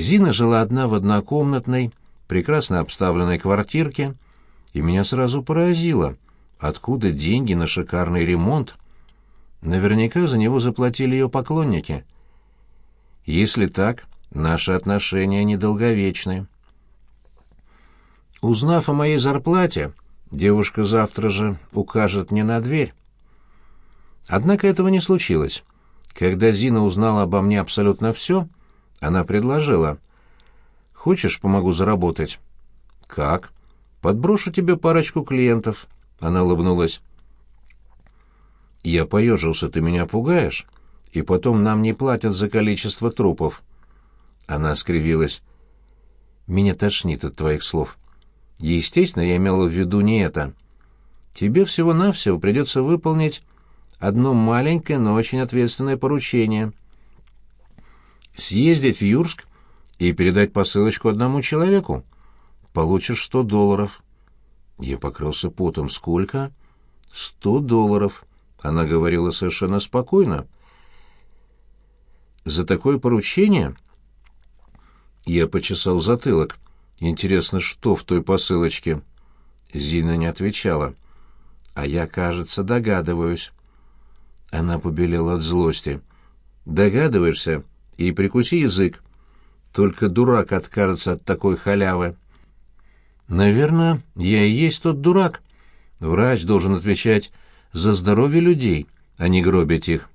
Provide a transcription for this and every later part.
Зина жила одна в однокомнатной, прекрасно обставленной квартирке, и меня сразу поразило, откуда деньги на шикарный ремонт. Наверняка за него заплатили ее поклонники. Если так, наши отношения недолговечны. Узнав о моей зарплате, девушка завтра же укажет мне на дверь. Однако этого не случилось. Когда Зина узнала обо мне абсолютно все, она предложила. «Хочешь, помогу заработать?» «Как?» «Подброшу тебе парочку клиентов», — она улыбнулась. Я поежился, ты меня пугаешь? И потом нам не платят за количество трупов. Она скривилась. Меня тошнит от твоих слов. Естественно, я имела в виду не это. Тебе всего-навсего придется выполнить одно маленькое, но очень ответственное поручение. Съездить в Юрск и передать посылочку одному человеку. Получишь сто долларов. Я покрылся потом. Сколько? Сто долларов. Она говорила совершенно спокойно. «За такое поручение?» Я почесал затылок. «Интересно, что в той посылочке?» Зина не отвечала. «А я, кажется, догадываюсь». Она побелела от злости. «Догадываешься? И прикуси язык. Только дурак откажется от такой халявы». «Наверное, я и есть тот дурак. Врач должен отвечать за здоровье людей, а не гробить их.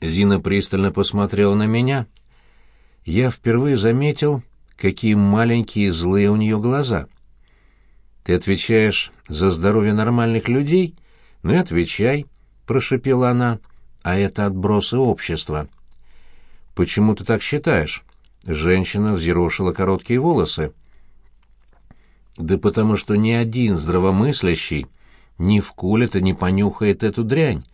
Зина пристально посмотрела на меня. Я впервые заметил, какие маленькие злые у нее глаза. «Ты отвечаешь за здоровье нормальных людей? Ну и отвечай», — прошепела она, — «а это отбросы общества». «Почему ты так считаешь?» Женщина взъерошила короткие волосы. «Да потому что ни один здравомыслящий не вколет и не понюхает эту дрянь.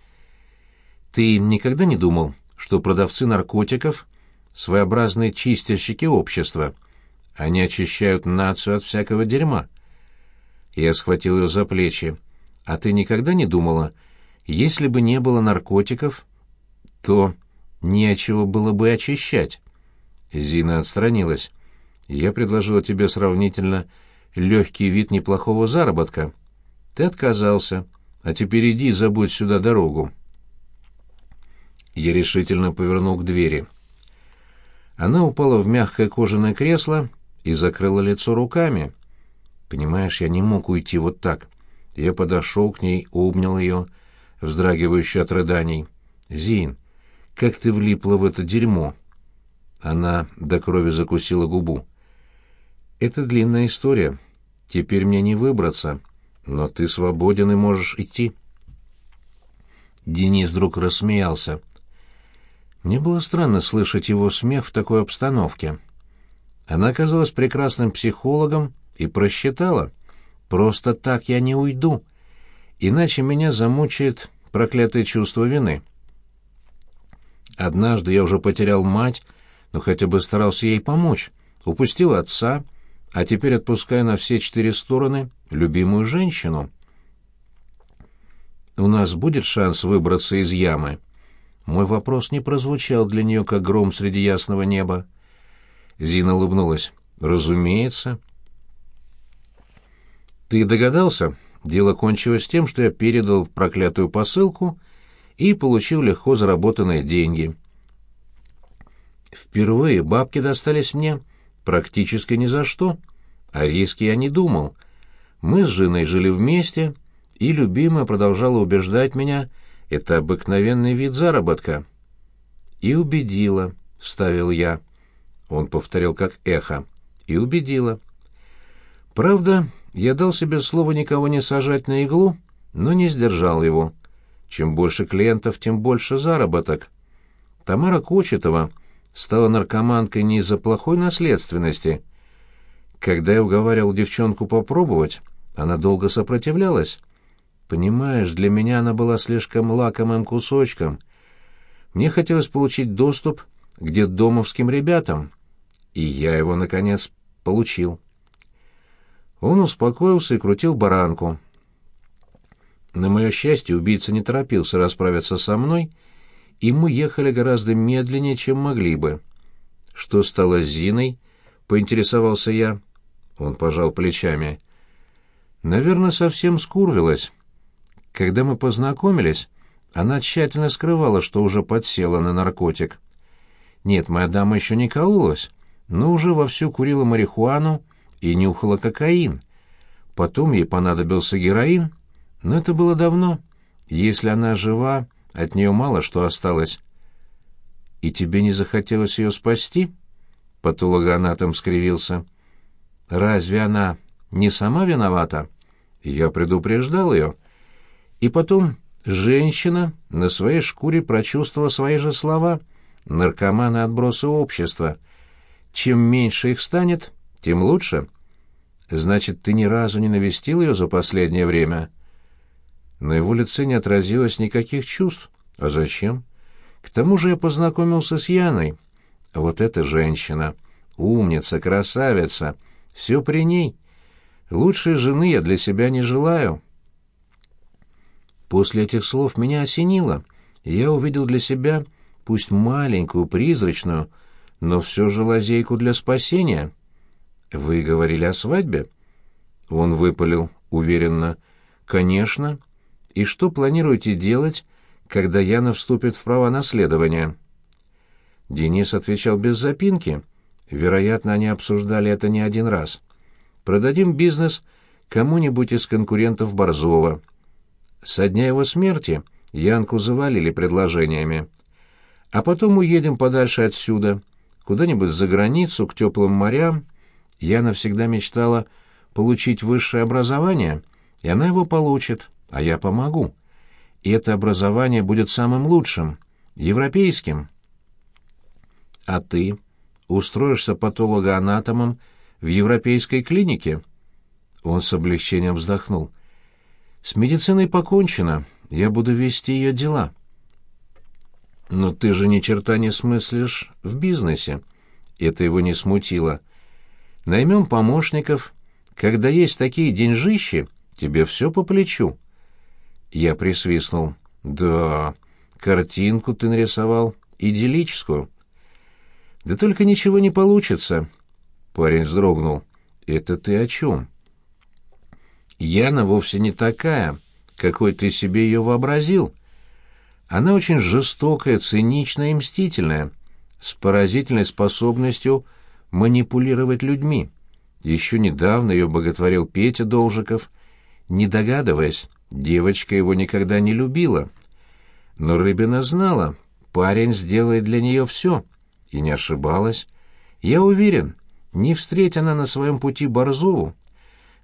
Ты никогда не думал, что продавцы наркотиков — своеобразные чистильщики общества? Они очищают нацию от всякого дерьма. Я схватил ее за плечи. А ты никогда не думала, если бы не было наркотиков, то нечего было бы очищать? Зина отстранилась. Я предложила тебе сравнительно легкий вид неплохого заработка — ты отказался, а теперь иди и забудь сюда дорогу. Я решительно повернул к двери. Она упала в мягкое кожаное кресло и закрыла лицо руками. Понимаешь, я не мог уйти вот так. Я подошел к ней, обнял ее, вздрагивающую от рыданий. «Зин, как ты влипла в это дерьмо?» Она до крови закусила губу. «Это длинная история. Теперь мне не выбраться». Но ты свободен и можешь идти. Денис вдруг рассмеялся. Мне было странно слышать его смех в такой обстановке. Она оказалась прекрасным психологом и просчитала. Просто так я не уйду, иначе меня замучает проклятое чувство вины. Однажды я уже потерял мать, но хотя бы старался ей помочь, упустил отца, а теперь отпускаю на все четыре стороны любимую женщину. У нас будет шанс выбраться из ямы. Мой вопрос не прозвучал для нее, как гром среди ясного неба. Зина улыбнулась. «Разумеется». «Ты догадался? Дело кончилось тем, что я передал проклятую посылку и получил легко заработанные деньги. Впервые бабки достались мне практически ни за что, а риски я не думал. Мы с женой жили вместе, и любимая продолжала убеждать меня, это обыкновенный вид заработка. «И убедила», — вставил я. Он повторил как эхо. «И убедила». Правда, я дал себе слово никого не сажать на иглу, но не сдержал его. Чем больше клиентов, тем больше заработок. Тамара Кочетова стала наркоманкой не из-за плохой наследственности. Когда я уговаривал девчонку попробовать, она долго сопротивлялась. Понимаешь, для меня она была слишком лакомым кусочком. Мне хотелось получить доступ к детдомовским ребятам, и я его, наконец, получил. Он успокоился и крутил баранку. На мое счастье, убийца не торопился расправиться со мной, и мы ехали гораздо медленнее, чем могли бы. Что стало с Зиной? Поинтересовался я. Он пожал плечами. Наверное, совсем скурвилась. Когда мы познакомились, она тщательно скрывала, что уже подсела на наркотик. Нет, моя дама еще не кололась, но уже вовсю курила марихуану и нюхала кокаин. Потом ей понадобился героин, но это было давно. Если она жива, от нее мало что осталось. «И тебе не захотелось ее спасти?» Патологоанатом скривился. «Разве она не сама виновата?» Я предупреждал ее. И потом женщина на своей шкуре прочувствовала свои же слова. Наркоманы — отбросы общества. Чем меньше их станет, тем лучше. Значит, ты ни разу не навестил ее за последнее время?» На его лице не отразилось никаких чувств. А зачем? К тому же я познакомился с Яной. Вот эта женщина. Умница, красавица. Все при ней. Лучшей жены я для себя не желаю. После этих слов меня осенило. Я увидел для себя, пусть маленькую, призрачную, но все же лазейку для спасения. «Вы говорили о свадьбе?» Он выпалил уверенно. «Конечно. И что планируете делать, когда Яна вступит в право наследования?» Денис отвечал без запинки. Вероятно, они обсуждали это не один раз. «Продадим бизнес кому-нибудь из конкурентов Борзова». Со дня его смерти Янку завалили предложениями. А потом уедем подальше отсюда, куда-нибудь за границу, к теплым морям. Яна всегда мечтала получить высшее образование, и она его получит, а я помогу. И это образование будет самым лучшим, европейским. А ты устроишься патологоанатомом в европейской клинике? Он с облегчением вздохнул. С медициной покончено, я буду вести ее дела. Но ты же ни черта не смыслишь в бизнесе. Это его не смутило. Наймем помощников. Когда есть такие деньжищи, тебе все по плечу. Я присвистнул. Да, картинку ты нарисовал, идиллическую. Да только ничего не получится. Парень вздрогнул. Это ты о чем? Яна вовсе не такая, какой ты себе ее вообразил. Она очень жестокая, циничная и мстительная, с поразительной способностью манипулировать людьми. Еще недавно ее боготворил Петя Должиков, не догадываясь, девочка его никогда не любила. Но Рыбина знала, парень сделает для нее все, и не ошибалась. Я уверен, не встреть она на своем пути Борзову.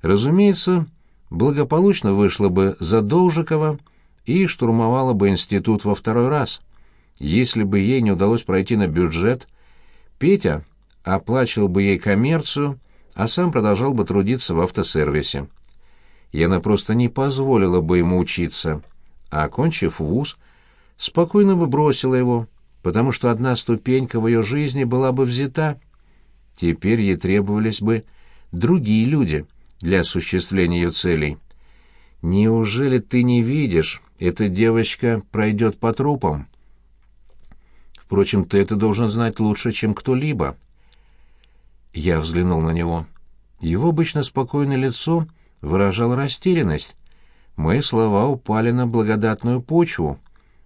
Разумеется, благополучно вышла бы за Должикова и штурмовала бы институт во второй раз. Если бы ей не удалось пройти на бюджет, Петя оплачивал бы ей коммерцию, а сам продолжал бы трудиться в автосервисе. И она просто не позволила бы ему учиться, а, окончив вуз, спокойно бы бросила его, потому что одна ступенька в ее жизни была бы взята. Теперь ей требовались бы другие люди для осуществления ее целей. Неужели ты не видишь, эта девочка пройдет по трупам? Впрочем, ты это должен знать лучше, чем кто-либо. Я взглянул на него. Его обычно спокойное лицо выражало растерянность. Мои слова упали на благодатную почву.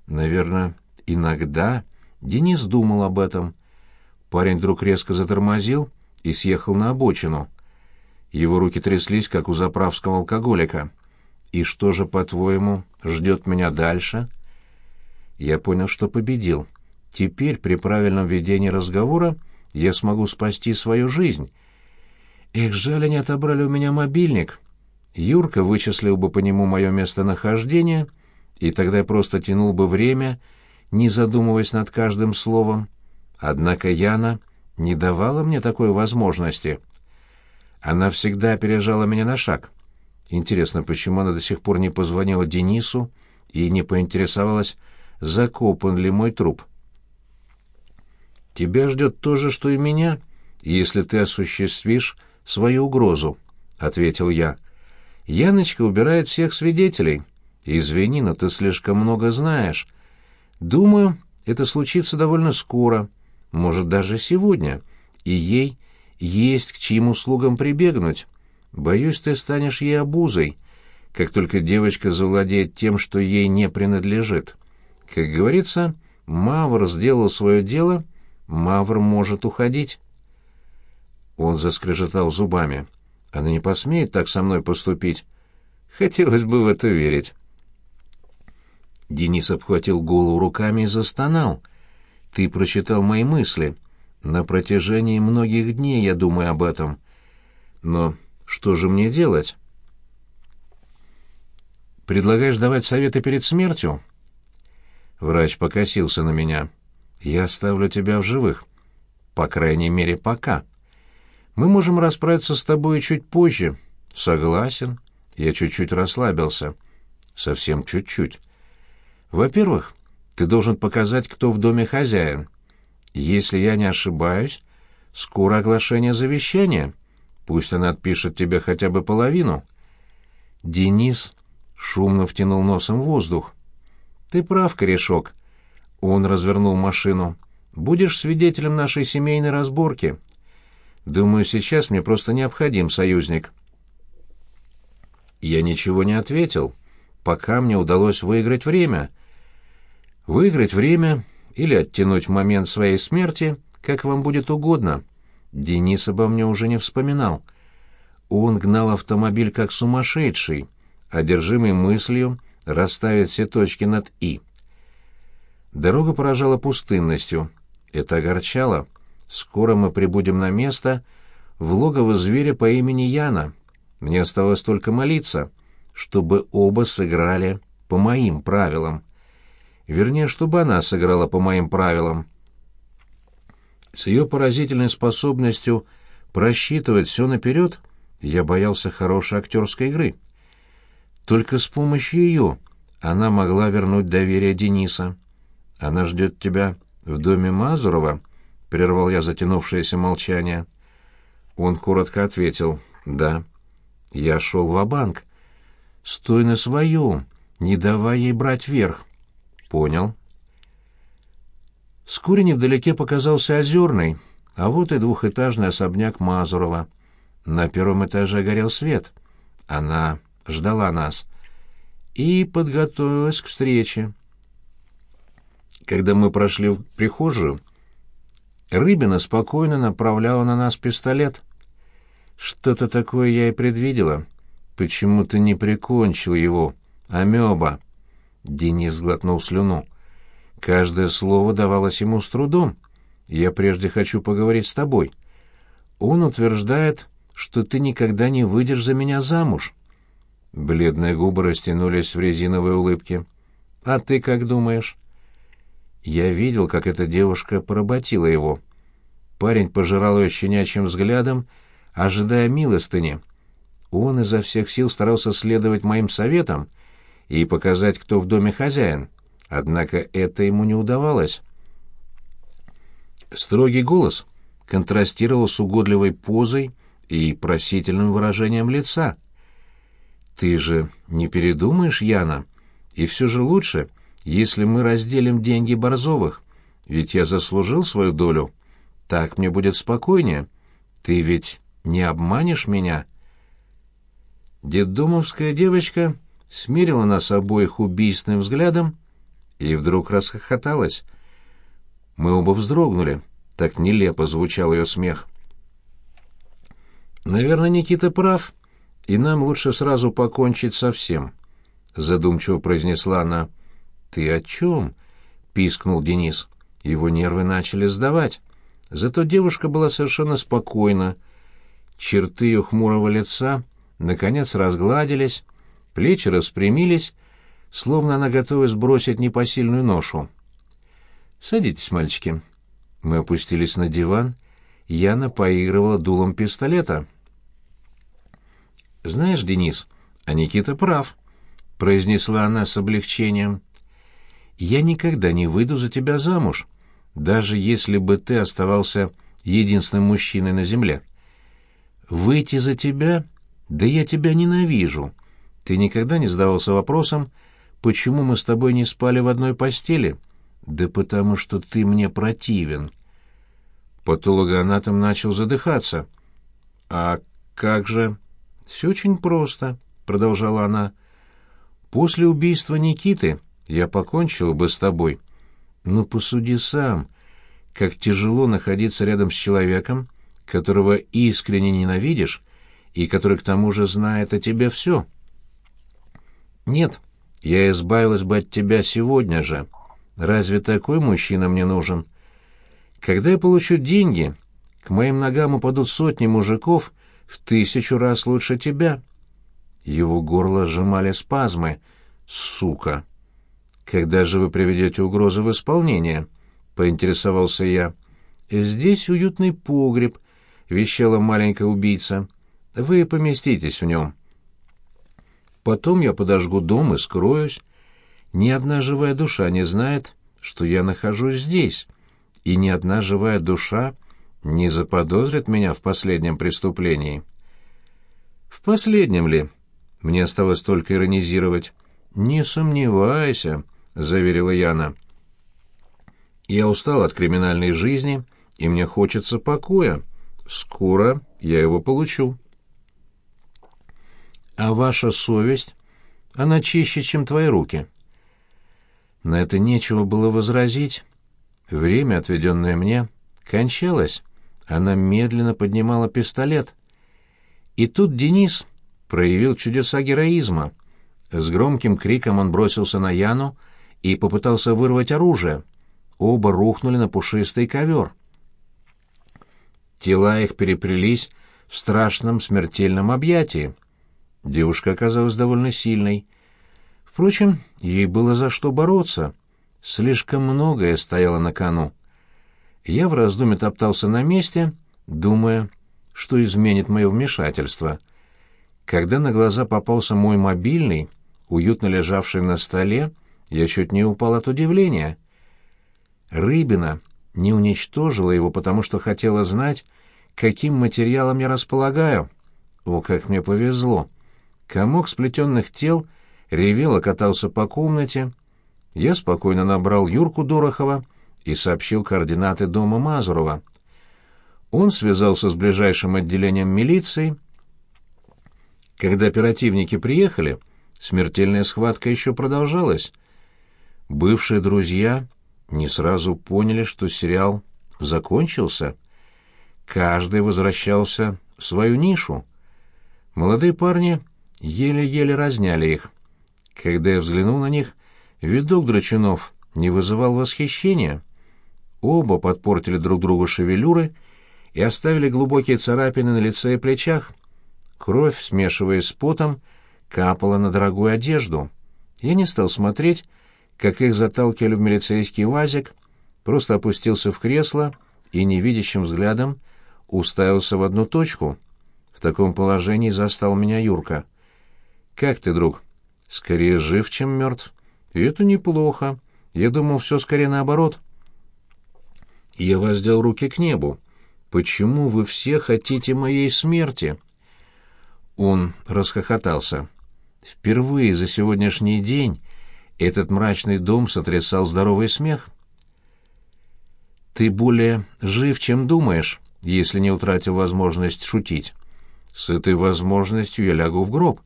Наверное, иногда Денис думал об этом. Парень вдруг резко затормозил и съехал на обочину. Его руки тряслись, как у заправского алкоголика. «И что же, по-твоему, ждет меня дальше?» Я понял, что победил. Теперь, при правильном ведении разговора, я смогу спасти свою жизнь. Эх, жаль, они отобрали у меня мобильник. Юрка вычислил бы по нему мое местонахождение, и тогда я просто тянул бы время, не задумываясь над каждым словом. Однако Яна не давала мне такой возможности — она всегда опережала меня на шаг. Интересно, почему она до сих пор не позвонила Денису и не поинтересовалась, закопан ли мой труп? «Тебя ждет то же, что и меня, если ты осуществишь свою угрозу», — ответил я. «Яночка убирает всех свидетелей. Извини, но ты слишком много знаешь. Думаю, это случится довольно скоро. может, даже сегодня, и ей есть к чьим услугам прибегнуть. Боюсь, ты станешь ей обузой, как только девочка завладеет тем, что ей не принадлежит. Как говорится, Мавр сделал свое дело, Мавр может уходить. Он заскрежетал зубами. Она не посмеет так со мной поступить. Хотелось бы в это верить. Денис обхватил голову руками и застонал. «Ты прочитал мои мысли. На протяжении многих дней я думаю об этом. Но что же мне делать?» «Предлагаешь давать советы перед смертью?» Врач покосился на меня. «Я оставлю тебя в живых. По крайней мере, пока. Мы можем расправиться с тобой чуть позже». «Согласен». Я чуть-чуть расслабился. Совсем чуть-чуть. Во-первых, ты должен показать, кто в доме хозяин. Если я не ошибаюсь, скоро оглашение завещания. Пусть она отпишет тебе хотя бы половину. Денис шумно втянул носом воздух. Ты прав, корешок. Он развернул машину. Будешь свидетелем нашей семейной разборки. Думаю, сейчас мне просто необходим союзник. Я ничего не ответил, пока мне удалось выиграть время — Выиграть время или оттянуть момент своей смерти, как вам будет угодно. Денис обо мне уже не вспоминал. Он гнал автомобиль как сумасшедший, одержимый мыслью расставить все точки над «и». Дорога поражала пустынностью. Это огорчало. Скоро мы прибудем на место в логово зверя по имени Яна. Мне оставалось только молиться, чтобы оба сыграли по моим правилам. Вернее, чтобы она сыграла по моим правилам. С ее поразительной способностью просчитывать все наперед я боялся хорошей актерской игры. Только с помощью ее она могла вернуть доверие Дениса. «Она ждет тебя в доме Мазурова?» — прервал я затянувшееся молчание. Он коротко ответил «Да». Я шел в банк «Стой на своем, не давай ей брать верх». Понял. Вскоре невдалеке показался Озерный, а вот и двухэтажный особняк Мазурова. На первом этаже горел свет. Она ждала нас и подготовилась к встрече. Когда мы прошли в прихожую, Рыбина спокойно направляла на нас пистолет. Что-то такое я и предвидела. Почему ты не прикончил его, амеба? Денис глотнул слюну. Каждое слово давалось ему с трудом. «Я прежде хочу поговорить с тобой. Он утверждает, что ты никогда не выйдешь за меня замуж». Бледные губы растянулись в резиновой улыбке. «А ты как думаешь?» Я видел, как эта девушка поработила его. Парень пожирал ее щенячьим взглядом, ожидая милостыни. Он изо всех сил старался следовать моим советам — и показать, кто в доме хозяин. Однако это ему не удавалось. Строгий голос контрастировал с угодливой позой и просительным выражением лица. «Ты же не передумаешь, Яна? И все же лучше, если мы разделим деньги Борзовых, ведь я заслужил свою долю. Так мне будет спокойнее. Ты ведь не обманешь меня?» Деддомовская девочка смирила нас обоих убийственным взглядом и вдруг расхохоталась. Мы оба вздрогнули, так нелепо звучал ее смех. «Наверное, Никита прав, и нам лучше сразу покончить со всем», — задумчиво произнесла она. «Ты о чем?» — пискнул Денис. Его нервы начали сдавать. Зато девушка была совершенно спокойна. Черты ее хмурого лица наконец разгладились, Плечи распрямились, словно она готова сбросить непосильную ношу. «Садитесь, мальчики». Мы опустились на диван. Яна поигрывала дулом пистолета. «Знаешь, Денис, а Никита прав», — произнесла она с облегчением. «Я никогда не выйду за тебя замуж, даже если бы ты оставался единственным мужчиной на земле. Выйти за тебя? Да я тебя ненавижу. Ты никогда не задавался вопросом, почему мы с тобой не спали в одной постели? Да потому что ты мне противен. Патологоанатом начал задыхаться. «А как же...» «Все очень просто», — продолжала она. «После убийства Никиты я покончила бы с тобой. Но посуди сам, как тяжело находиться рядом с человеком, которого искренне ненавидишь и который к тому же знает о тебе все. Нет, я избавилась бы от тебя сегодня же. Разве такой мужчина мне нужен? Когда я получу деньги, к моим ногам упадут сотни мужиков в тысячу раз лучше тебя. Его горло сжимали спазмы. Сука! Когда же вы приведете угрозы в исполнение? Поинтересовался я. Здесь уютный погреб, вещала маленькая убийца. Вы поместитесь в нем. Потом я подожгу дом и скроюсь. Ни одна живая душа не знает, что я нахожусь здесь, и ни одна живая душа не заподозрит меня в последнем преступлении. В последнем ли? Мне осталось только иронизировать. Не сомневайся, заверила Яна. Я устал от криминальной жизни, и мне хочется покоя. Скоро я его получу. А ваша совесть, она чище, чем твои руки. На это нечего было возразить. Время, отведенное мне, кончалось. Она медленно поднимала пистолет. И тут Денис проявил чудеса героизма. С громким криком он бросился на Яну и попытался вырвать оружие. Оба рухнули на пушистый ковер. Тела их переплелись в страшном смертельном объятии. Девушка оказалась довольно сильной. Впрочем, ей было за что бороться. Слишком многое стояло на кону. Я в раздумье топтался на месте, думая, что изменит мое вмешательство. Когда на глаза попался мой мобильный, уютно лежавший на столе, я чуть не упал от удивления. Рыбина не уничтожила его, потому что хотела знать, каким материалом я располагаю. О, как мне повезло! Комок сплетенных тел ревел и катался по комнате. Я спокойно набрал Юрку Дорохова и сообщил координаты дома Мазурова. Он связался с ближайшим отделением милиции. Когда оперативники приехали, смертельная схватка еще продолжалась. Бывшие друзья не сразу поняли, что сериал закончился. Каждый возвращался в свою нишу. Молодые парни еле-еле разняли их. Когда я взглянул на них, видок драчунов не вызывал восхищения. Оба подпортили друг другу шевелюры и оставили глубокие царапины на лице и плечах. Кровь, смешиваясь с потом, капала на дорогую одежду. Я не стал смотреть, как их заталкивали в милицейский вазик, просто опустился в кресло и невидящим взглядом уставился в одну точку. В таком положении застал меня Юрка. «Как ты, друг?» «Скорее жив, чем мертв». «И это неплохо. Я думал, все скорее наоборот». Я воздел руки к небу. «Почему вы все хотите моей смерти?» Он расхохотался. Впервые за сегодняшний день этот мрачный дом сотрясал здоровый смех. «Ты более жив, чем думаешь, если не утратил возможность шутить. С этой возможностью я лягу в гроб».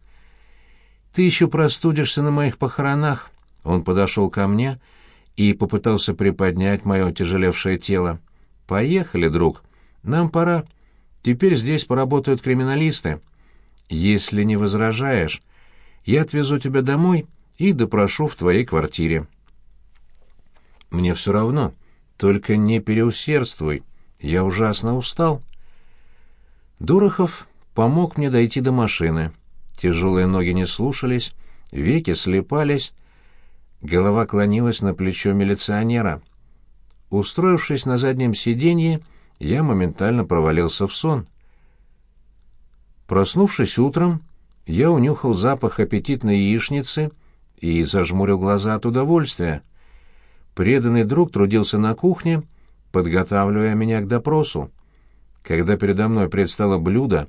Ты еще простудишься на моих похоронах. Он подошел ко мне и попытался приподнять мое тяжелевшее тело. Поехали, друг. Нам пора. Теперь здесь поработают криминалисты. Если не возражаешь, я отвезу тебя домой и допрошу в твоей квартире. Мне все равно, только не переусердствуй. Я ужасно устал. Дурахов помог мне дойти до машины. Тяжелые ноги не слушались, веки слепались, голова клонилась на плечо милиционера. Устроившись на заднем сиденье, я моментально провалился в сон. Проснувшись утром, я унюхал запах аппетитной яичницы и зажмурил глаза от удовольствия. Преданный друг трудился на кухне, подготавливая меня к допросу. Когда передо мной предстало блюдо,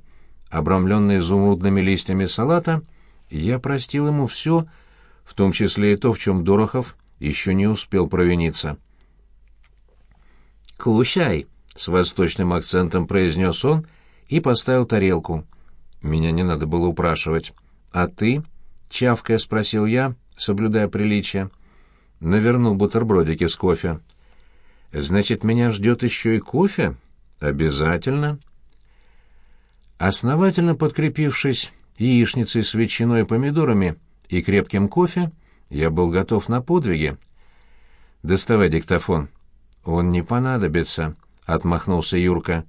обрамленный изумрудными листьями салата, я простил ему все, в том числе и то, в чем Дорохов еще не успел провиниться. «Кушай, — с восточным акцентом произнес он и поставил тарелку. Меня не надо было упрашивать. «А ты?» — чавкая спросил я, соблюдая приличие. Навернул бутербродики с кофе. «Значит, меня ждет еще и кофе?» «Обязательно». Основательно подкрепившись яичницей с ветчиной и помидорами и крепким кофе, я был готов на подвиги. «Доставай диктофон». «Он не понадобится», — отмахнулся Юрка.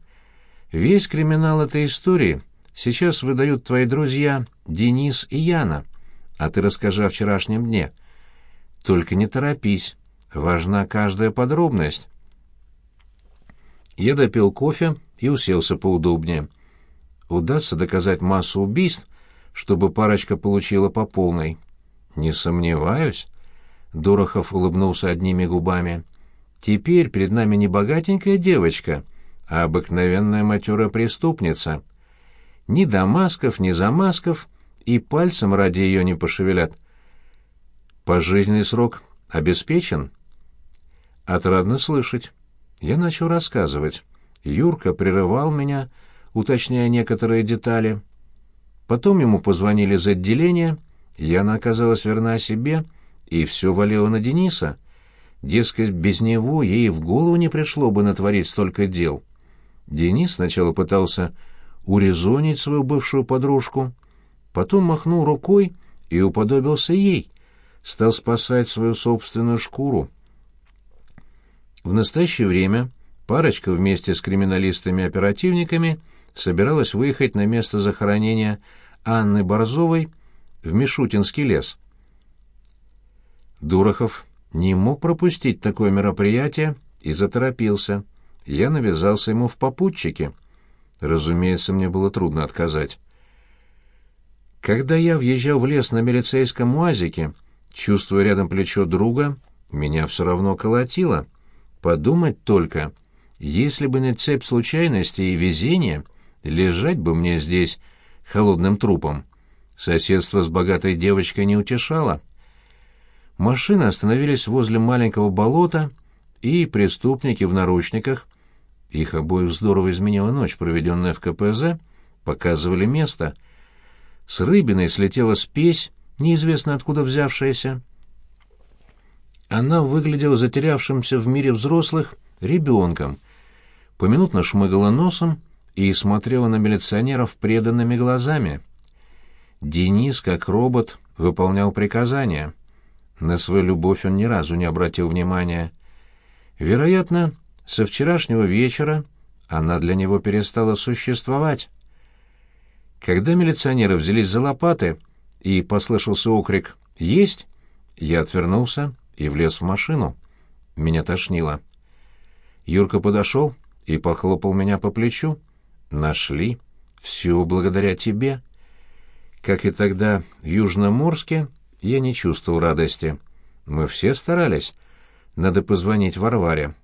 «Весь криминал этой истории сейчас выдают твои друзья Денис и Яна, а ты расскажи о вчерашнем дне. Только не торопись, важна каждая подробность». Я допил кофе и уселся поудобнее. Удастся доказать массу убийств, чтобы парочка получила по полной. Не сомневаюсь. Дорохов улыбнулся одними губами. Теперь перед нами не богатенькая девочка, а обыкновенная матерая преступница. Ни Дамасков, ни Замасков и пальцем ради ее не пошевелят. Пожизненный срок обеспечен? Отрадно слышать. Я начал рассказывать. Юрка прерывал меня, уточняя некоторые детали. Потом ему позвонили из отделения, Яна оказалась верна себе, и все валило на Дениса. Дескать, без него ей в голову не пришло бы натворить столько дел. Денис сначала пытался урезонить свою бывшую подружку, потом махнул рукой и уподобился ей, стал спасать свою собственную шкуру. В настоящее время парочка вместе с криминалистами-оперативниками собиралась выехать на место захоронения Анны Борзовой в Мишутинский лес. Дурахов не мог пропустить такое мероприятие и заторопился. Я навязался ему в попутчике. Разумеется, мне было трудно отказать. Когда я въезжал в лес на милицейском уазике, чувствуя рядом плечо друга, меня все равно колотило — Подумать только, если бы не цепь случайностей и везения, лежать бы мне здесь холодным трупом. Соседство с богатой девочкой не утешало. Машины остановились возле маленького болота, и преступники в наручниках, их обоих здорово изменила ночь, проведенная в КПЗ, показывали место. С рыбиной слетела спесь, неизвестно откуда взявшаяся. Она выглядела затерявшимся в мире взрослых ребенком, поминутно шмыгала носом и смотрела на милиционеров преданными глазами. Денис, как робот, выполнял приказания. На свою любовь он ни разу не обратил внимания. Вероятно, со вчерашнего вечера она для него перестала существовать. Когда милиционеры взялись за лопаты и послышался окрик «Есть!», я отвернулся и влез в машину. Меня тошнило. Юрка подошел и похлопал меня по плечу. «Нашли. Все благодаря тебе». Как и тогда в Южноморске, я не чувствовал радости. Мы все старались. Надо позвонить Варваре.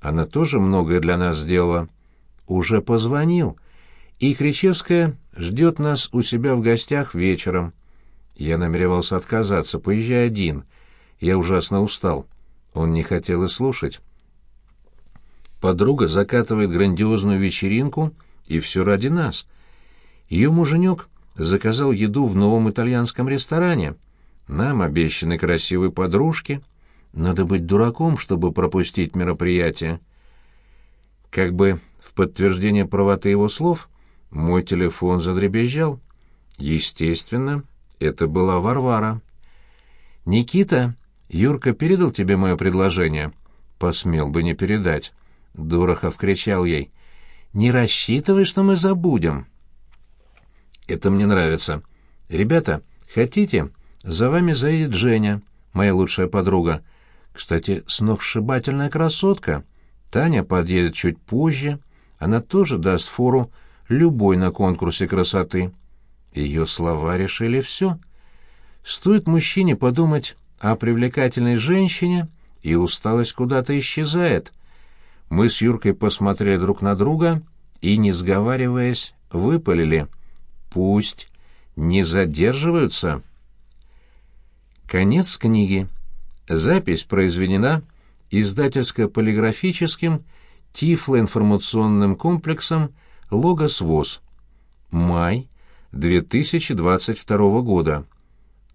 Она тоже многое для нас сделала. Уже позвонил. И Кричевская ждет нас у себя в гостях вечером. Я намеревался отказаться, поезжай один — я ужасно устал. Он не хотел и слушать. Подруга закатывает грандиозную вечеринку, и все ради нас. Ее муженек заказал еду в новом итальянском ресторане. Нам обещаны красивые подружки. Надо быть дураком, чтобы пропустить мероприятие. Как бы в подтверждение правоты его слов, мой телефон задребезжал. Естественно, это была Варвара. «Никита, Юрка передал тебе мое предложение?» «Посмел бы не передать». Дурахов кричал ей. «Не рассчитывай, что мы забудем». «Это мне нравится. Ребята, хотите? За вами заедет Женя, моя лучшая подруга. Кстати, сногсшибательная красотка. Таня подъедет чуть позже. Она тоже даст фору любой на конкурсе красоты». Ее слова решили все. Стоит мужчине подумать о привлекательной женщине, и усталость куда-то исчезает. Мы с Юркой посмотрели друг на друга и, не сговариваясь, выпалили. «Пусть не задерживаются». Конец книги. Запись произведена издательско-полиграфическим тифлоинформационным комплексом «Логос ВОЗ». Май 2022 года.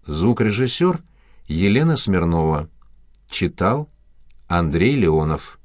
Звукорежиссер Елена Смирнова. Читал Андрей Леонов.